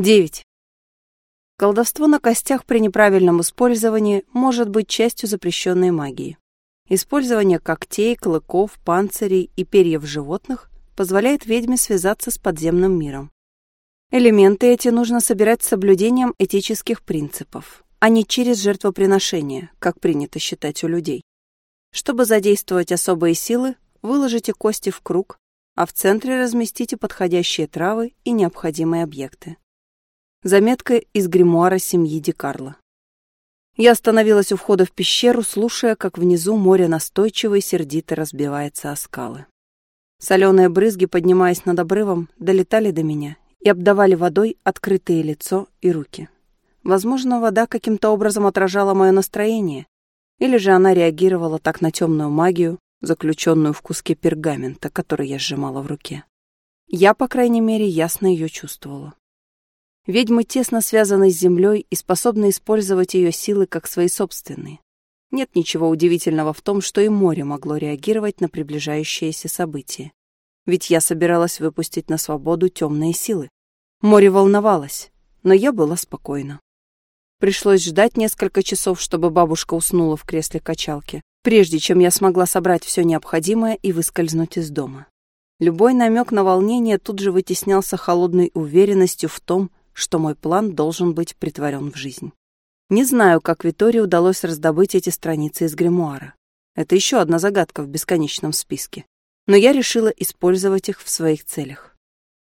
9. Колдовство на костях при неправильном использовании может быть частью запрещенной магии. Использование когтей, клыков, панцирей и перьев животных позволяет ведьме связаться с подземным миром. Элементы эти нужно собирать с соблюдением этических принципов, а не через жертвоприношение, как принято считать у людей. Чтобы задействовать особые силы, выложите кости в круг, а в центре разместите подходящие травы и необходимые объекты. Заметка из гримуара семьи Ди Карло. Я остановилась у входа в пещеру, слушая, как внизу море настойчиво и сердито разбивается о скалы. Соленые брызги, поднимаясь над обрывом, долетали до меня и обдавали водой открытые лицо и руки. Возможно, вода каким-то образом отражала мое настроение, или же она реагировала так на темную магию, заключенную в куске пергамента, который я сжимала в руке. Я, по крайней мере, ясно ее чувствовала. Ведьмы тесно связаны с землей и способны использовать ее силы как свои собственные. Нет ничего удивительного в том, что и море могло реагировать на приближающиеся события. Ведь я собиралась выпустить на свободу темные силы. Море волновалось, но я была спокойна. Пришлось ждать несколько часов, чтобы бабушка уснула в кресле качалки, прежде чем я смогла собрать все необходимое и выскользнуть из дома. Любой намек на волнение тут же вытеснялся холодной уверенностью в том, что мой план должен быть притворен в жизнь. Не знаю, как Витории удалось раздобыть эти страницы из гримуара. Это еще одна загадка в бесконечном списке. Но я решила использовать их в своих целях.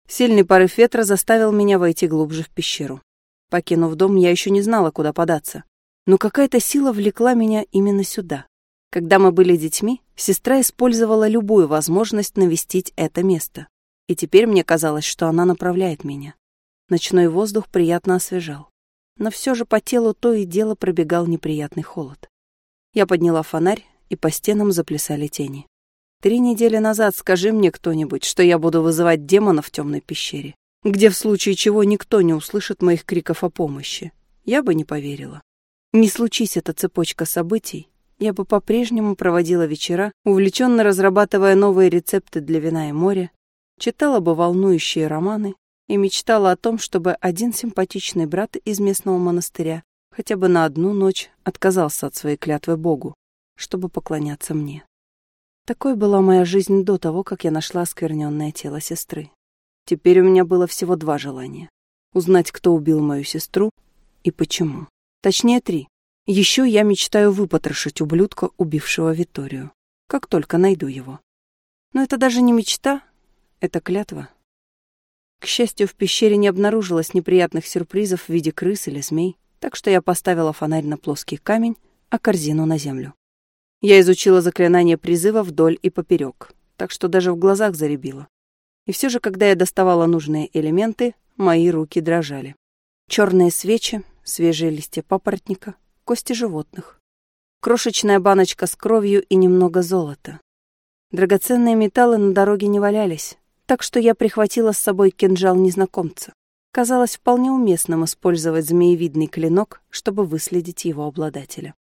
Сильный порыв ветра заставил меня войти глубже в пещеру. Покинув дом, я еще не знала, куда податься. Но какая-то сила влекла меня именно сюда. Когда мы были детьми, сестра использовала любую возможность навестить это место. И теперь мне казалось, что она направляет меня. Ночной воздух приятно освежал. Но все же по телу то и дело пробегал неприятный холод. Я подняла фонарь, и по стенам заплясали тени. Три недели назад скажи мне кто-нибудь, что я буду вызывать демона в темной пещере где в случае чего никто не услышит моих криков о помощи. Я бы не поверила. Не случись эта цепочка событий, я бы по-прежнему проводила вечера, увлеченно разрабатывая новые рецепты для вина и моря, читала бы волнующие романы и мечтала о том, чтобы один симпатичный брат из местного монастыря хотя бы на одну ночь отказался от своей клятвы Богу, чтобы поклоняться мне. Такой была моя жизнь до того, как я нашла оскверненное тело сестры. Теперь у меня было всего два желания. Узнать, кто убил мою сестру и почему. Точнее, три. Еще я мечтаю выпотрошить ублюдка, убившего Виторию. Как только найду его. Но это даже не мечта, это клятва. К счастью, в пещере не обнаружилось неприятных сюрпризов в виде крыс или змей, так что я поставила фонарь на плоский камень, а корзину на землю. Я изучила заклинание призыва вдоль и поперек, так что даже в глазах заребило. И все же, когда я доставала нужные элементы, мои руки дрожали. Черные свечи, свежие листья папоротника, кости животных. Крошечная баночка с кровью и немного золота. Драгоценные металлы на дороге не валялись, так что я прихватила с собой кинжал незнакомца. Казалось вполне уместным использовать змеевидный клинок, чтобы выследить его обладателя.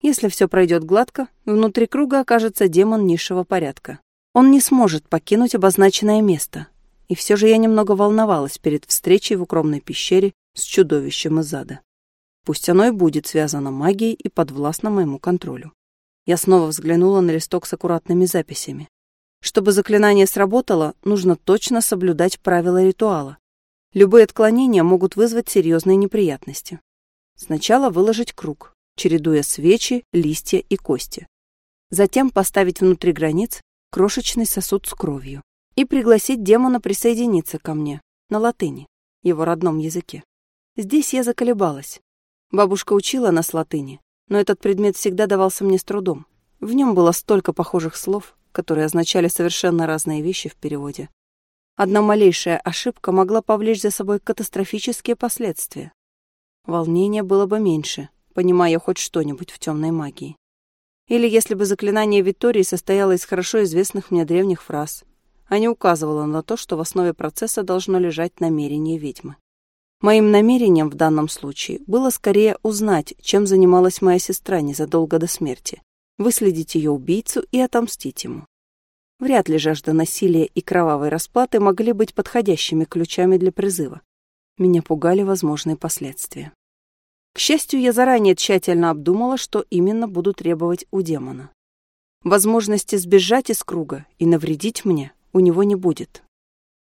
Если все пройдет гладко, внутри круга окажется демон низшего порядка, он не сможет покинуть обозначенное место. И все же я немного волновалась перед встречей в укромной пещере с чудовищем из ада. Пусть оно и будет связано магией и подвластно моему контролю. Я снова взглянула на листок с аккуратными записями. Чтобы заклинание сработало, нужно точно соблюдать правила ритуала. Любые отклонения могут вызвать серьезные неприятности. Сначала выложить круг, чередуя свечи, листья и кости. Затем поставить внутри границ крошечный сосуд с кровью, и пригласить демона присоединиться ко мне на латыни, его родном языке. Здесь я заколебалась. Бабушка учила нас латыни, но этот предмет всегда давался мне с трудом. В нем было столько похожих слов, которые означали совершенно разные вещи в переводе. Одна малейшая ошибка могла повлечь за собой катастрофические последствия. Волнения было бы меньше, понимая хоть что-нибудь в темной магии. Или если бы заклинание Витории состояло из хорошо известных мне древних фраз, а не указывало на то, что в основе процесса должно лежать намерение ведьмы. Моим намерением в данном случае было скорее узнать, чем занималась моя сестра незадолго до смерти, выследить ее убийцу и отомстить ему. Вряд ли жажда насилия и кровавой расплаты могли быть подходящими ключами для призыва. Меня пугали возможные последствия. К счастью, я заранее тщательно обдумала, что именно буду требовать у демона. Возможности сбежать из круга и навредить мне у него не будет.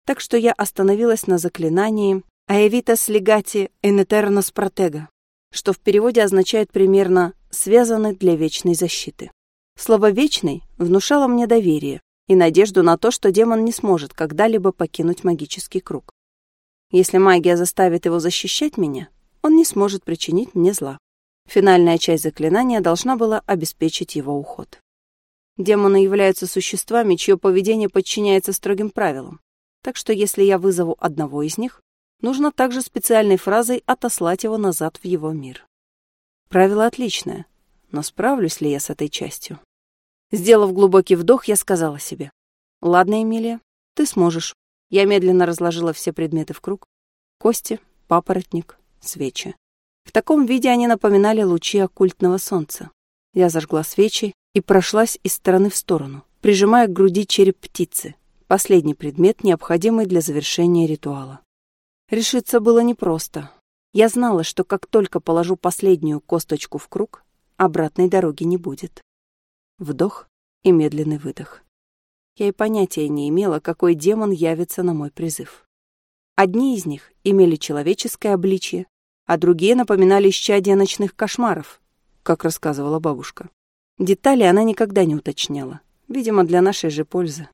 Так что я остановилась на заклинании «Аевитас легати энетернос протега», что в переводе означает примерно «связаны для вечной защиты». Слово «вечный» внушало мне доверие и надежду на то, что демон не сможет когда-либо покинуть магический круг. Если магия заставит его защищать меня, он не сможет причинить мне зла. Финальная часть заклинания должна была обеспечить его уход. Демоны являются существами, чье поведение подчиняется строгим правилам. Так что если я вызову одного из них, нужно также специальной фразой отослать его назад в его мир. Правило отличное, но справлюсь ли я с этой частью? Сделав глубокий вдох, я сказала себе. «Ладно, Эмилия, ты сможешь». Я медленно разложила все предметы в круг. Кости, папоротник, свечи. В таком виде они напоминали лучи оккультного солнца. Я зажгла свечи и прошлась из стороны в сторону, прижимая к груди череп птицы, последний предмет, необходимый для завершения ритуала. Решиться было непросто. Я знала, что как только положу последнюю косточку в круг, обратной дороги не будет. Вдох и медленный выдох. Я и понятия не имела, какой демон явится на мой призыв. Одни из них имели человеческое обличье, а другие напоминали исчадия ночных кошмаров, как рассказывала бабушка. Детали она никогда не уточняла, видимо, для нашей же пользы.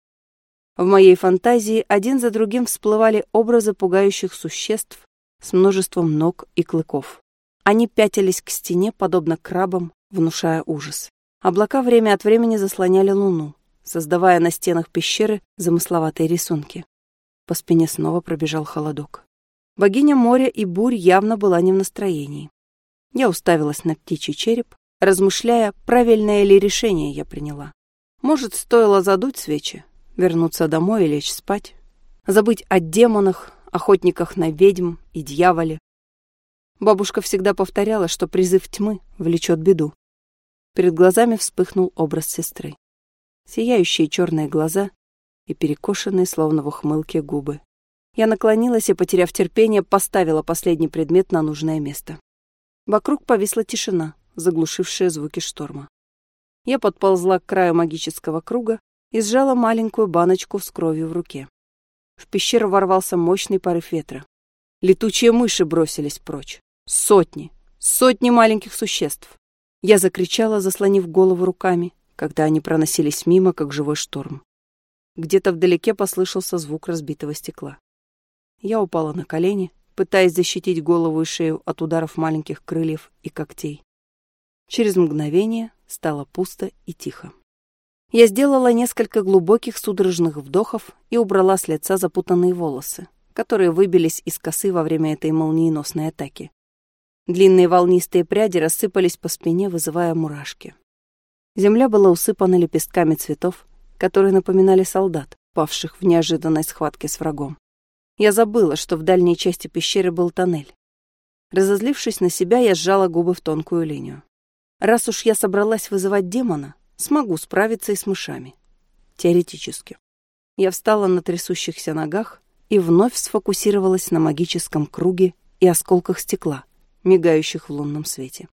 В моей фантазии один за другим всплывали образы пугающих существ с множеством ног и клыков. Они пятились к стене, подобно крабам, внушая ужас. Облака время от времени заслоняли луну, создавая на стенах пещеры замысловатые рисунки. По спине снова пробежал холодок. Богиня моря и бурь явно была не в настроении. Я уставилась на птичий череп, размышляя, правильное ли решение я приняла. Может, стоило задуть свечи, вернуться домой и лечь спать, забыть о демонах, охотниках на ведьм и дьяволе. Бабушка всегда повторяла, что призыв тьмы влечет беду. Перед глазами вспыхнул образ сестры. Сияющие черные глаза и перекошенные, словно в ухмылке, губы. Я наклонилась и, потеряв терпение, поставила последний предмет на нужное место. Вокруг повисла тишина, заглушившая звуки шторма. Я подползла к краю магического круга и сжала маленькую баночку с кровью в руке. В пещеру ворвался мощный порыв ветра. Летучие мыши бросились прочь. Сотни, сотни маленьких существ. Я закричала, заслонив голову руками, когда они проносились мимо, как живой шторм. Где-то вдалеке послышался звук разбитого стекла. Я упала на колени, пытаясь защитить голову и шею от ударов маленьких крыльев и когтей. Через мгновение стало пусто и тихо. Я сделала несколько глубоких судорожных вдохов и убрала с лица запутанные волосы, которые выбились из косы во время этой молниеносной атаки. Длинные волнистые пряди рассыпались по спине, вызывая мурашки. Земля была усыпана лепестками цветов, которые напоминали солдат, павших в неожиданной схватке с врагом. Я забыла, что в дальней части пещеры был тоннель. Разозлившись на себя, я сжала губы в тонкую линию. Раз уж я собралась вызывать демона, смогу справиться и с мышами. Теоретически. Я встала на трясущихся ногах и вновь сфокусировалась на магическом круге и осколках стекла, мигающих в лунном свете.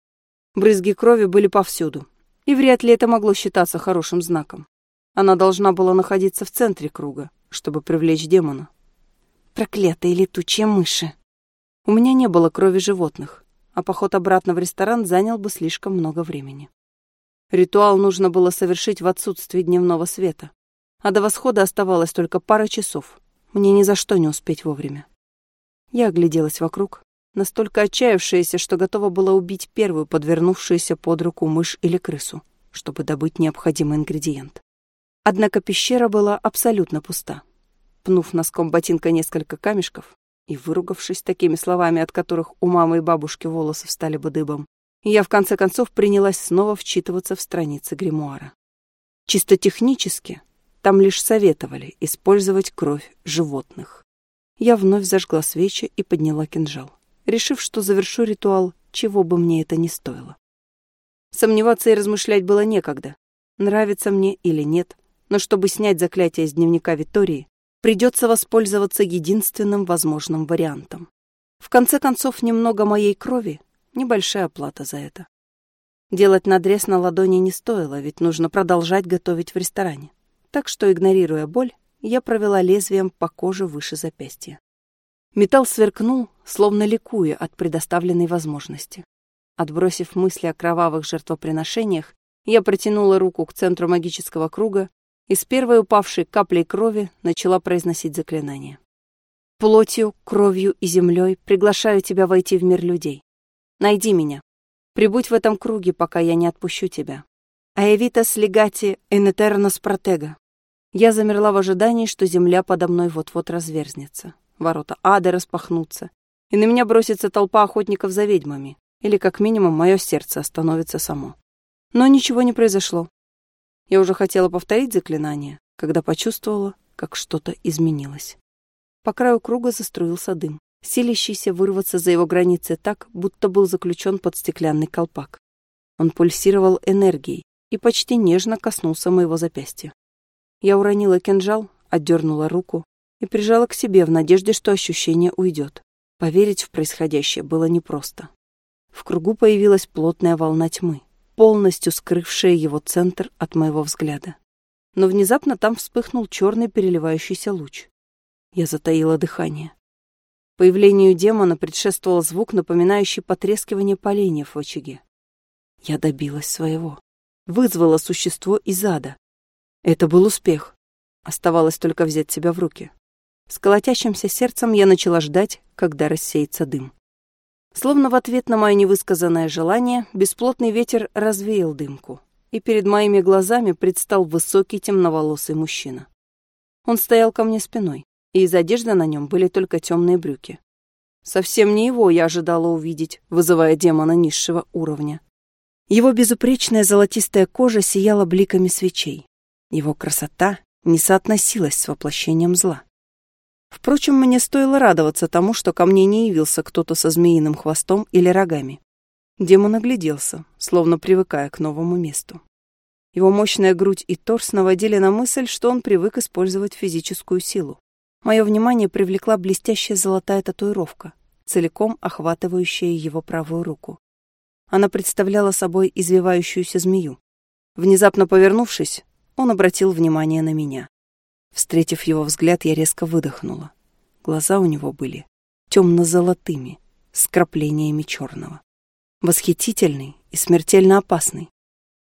Брызги крови были повсюду, и вряд ли это могло считаться хорошим знаком. Она должна была находиться в центре круга, чтобы привлечь демона. Проклятые летучие мыши. У меня не было крови животных, а поход обратно в ресторан занял бы слишком много времени. Ритуал нужно было совершить в отсутствии дневного света, а до восхода оставалось только пара часов. Мне ни за что не успеть вовремя. Я огляделась вокруг, настолько отчаявшаяся, что готова была убить первую подвернувшуюся под руку мышь или крысу, чтобы добыть необходимый ингредиент. Однако пещера была абсолютно пуста пнув носком ботинка несколько камешков и выругавшись такими словами, от которых у мамы и бабушки волосы встали бы дыбом, я в конце концов принялась снова вчитываться в страницы гримуара. Чисто технически там лишь советовали использовать кровь животных. Я вновь зажгла свечи и подняла кинжал, решив, что завершу ритуал, чего бы мне это ни стоило. Сомневаться и размышлять было некогда, нравится мне или нет, но чтобы снять заклятие из дневника Витории, придется воспользоваться единственным возможным вариантом. В конце концов, немного моей крови — небольшая плата за это. Делать надрез на ладони не стоило, ведь нужно продолжать готовить в ресторане. Так что, игнорируя боль, я провела лезвием по коже выше запястья. Металл сверкнул, словно ликуя от предоставленной возможности. Отбросив мысли о кровавых жертвоприношениях, я протянула руку к центру магического круга и с первой упавшей каплей крови начала произносить заклинание. «Плотью, кровью и землей приглашаю тебя войти в мир людей. Найди меня. Прибудь в этом круге, пока я не отпущу тебя. Аевитас легати энетернос протега». Я замерла в ожидании, что земля подо мной вот-вот разверзнется. Ворота ада распахнутся, и на меня бросится толпа охотников за ведьмами, или как минимум мое сердце остановится само. Но ничего не произошло. Я уже хотела повторить заклинание, когда почувствовала, как что-то изменилось. По краю круга заструился дым, силящийся вырваться за его границы так, будто был заключен под стеклянный колпак. Он пульсировал энергией и почти нежно коснулся моего запястья. Я уронила кинжал, отдернула руку и прижала к себе в надежде, что ощущение уйдет. Поверить в происходящее было непросто. В кругу появилась плотная волна тьмы, полностью скрывшая его центр от моего взгляда. Но внезапно там вспыхнул черный переливающийся луч. Я затаила дыхание. Появлению демона предшествовал звук, напоминающий потрескивание поленьев в очаге. Я добилась своего. Вызвала существо из ада. Это был успех. Оставалось только взять себя в руки. С колотящимся сердцем я начала ждать, когда рассеется дым. Словно в ответ на мое невысказанное желание, бесплотный ветер развеял дымку, и перед моими глазами предстал высокий темноволосый мужчина. Он стоял ко мне спиной, и из одежды на нем были только темные брюки. Совсем не его я ожидала увидеть, вызывая демона низшего уровня. Его безупречная золотистая кожа сияла бликами свечей. Его красота не соотносилась с воплощением зла. Впрочем, мне стоило радоваться тому, что ко мне не явился кто-то со змеиным хвостом или рогами. Демон огляделся, словно привыкая к новому месту. Его мощная грудь и торс наводили на мысль, что он привык использовать физическую силу. Мое внимание привлекла блестящая золотая татуировка, целиком охватывающая его правую руку. Она представляла собой извивающуюся змею. Внезапно повернувшись, он обратил внимание на меня. Встретив его взгляд, я резко выдохнула. Глаза у него были темно-золотыми, с краплениями черного. Восхитительный и смертельно опасный.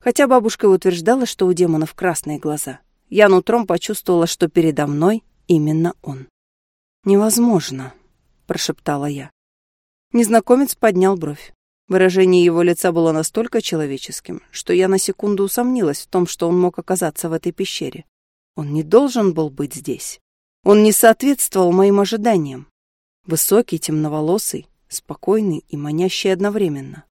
Хотя бабушка утверждала, что у демонов красные глаза, я нутром почувствовала, что передо мной именно он. «Невозможно», — прошептала я. Незнакомец поднял бровь. Выражение его лица было настолько человеческим, что я на секунду усомнилась в том, что он мог оказаться в этой пещере. Он не должен был быть здесь. Он не соответствовал моим ожиданиям. Высокий, темноволосый, спокойный и манящий одновременно.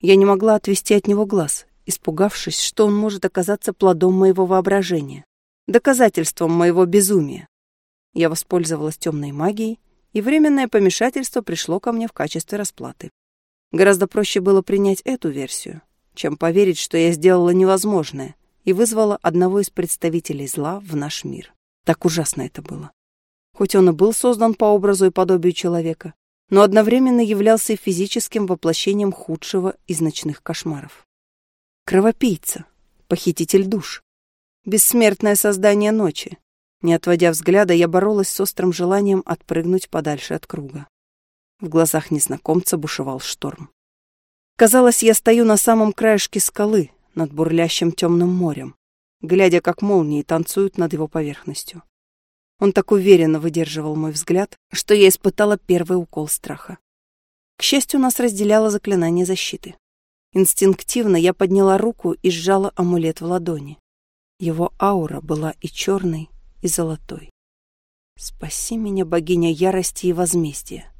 Я не могла отвести от него глаз, испугавшись, что он может оказаться плодом моего воображения, доказательством моего безумия. Я воспользовалась темной магией, и временное помешательство пришло ко мне в качестве расплаты. Гораздо проще было принять эту версию, чем поверить, что я сделала невозможное, и вызвала одного из представителей зла в наш мир. Так ужасно это было. Хоть он и был создан по образу и подобию человека, но одновременно являлся и физическим воплощением худшего из ночных кошмаров. Кровопийца, похититель душ, бессмертное создание ночи. Не отводя взгляда, я боролась с острым желанием отпрыгнуть подальше от круга. В глазах незнакомца бушевал шторм. Казалось, я стою на самом краешке скалы, над бурлящим темным морем, глядя, как молнии танцуют над его поверхностью. Он так уверенно выдерживал мой взгляд, что я испытала первый укол страха. К счастью, нас разделяло заклинание защиты. Инстинктивно я подняла руку и сжала амулет в ладони. Его аура была и черной, и золотой. Спаси меня, богиня ярости и возмездия.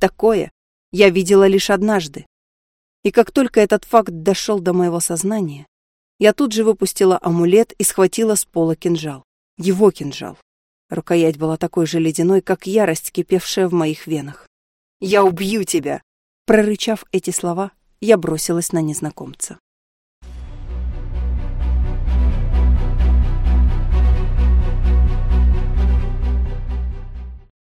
Такое я видела лишь однажды, и как только этот факт дошел до моего сознания, я тут же выпустила амулет и схватила с пола кинжал. Его кинжал. Рукоять была такой же ледяной, как ярость, кипевшая в моих венах. «Я убью тебя!» Прорычав эти слова, я бросилась на незнакомца.